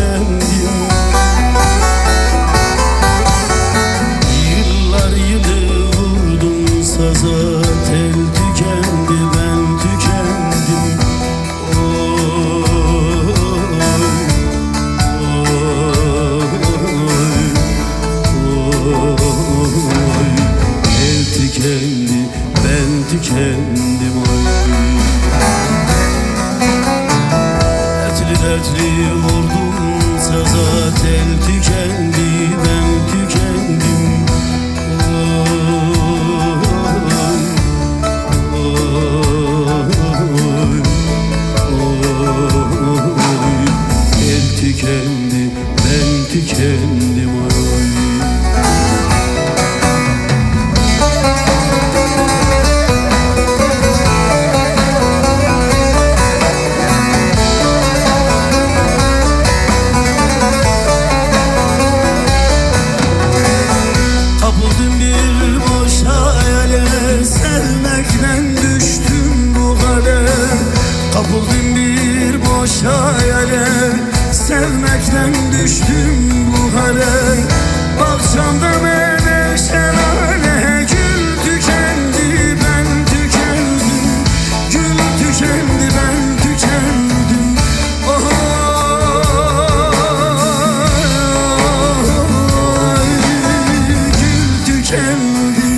tükendim Yıllar yılı vurdum saza tel tükendi ben tükendim Oy, oy, oy. El tükendi ben tükendim oy dertli Sevmekten düştüm bu hale Bahçamda menekşe lale Gül tükendi ben tükendim Gül tükendi ben tükendim Oy, Gül tükendi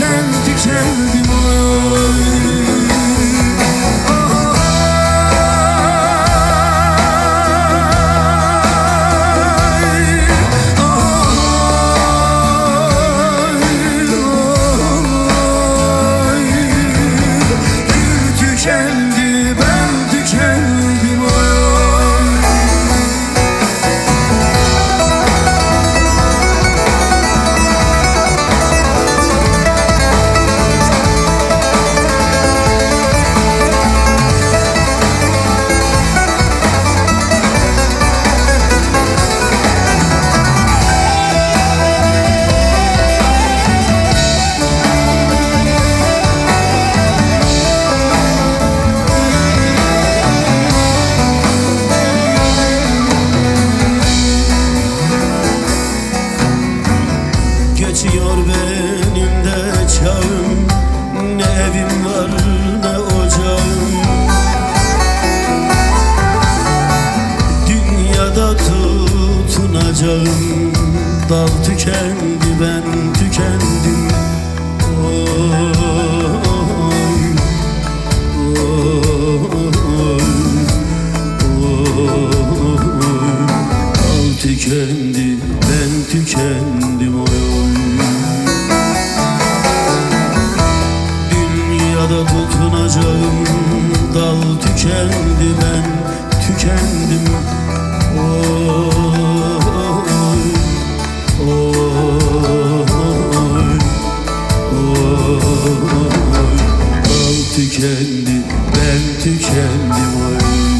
ben tükendim oy tutunacağım Dal tükendi ben tükendim. Oy, oy, oy. Dal tükendi ben tükendim oy oy. Dünyada tutunacağım dal tükendi tükendi Ben tükendim ay.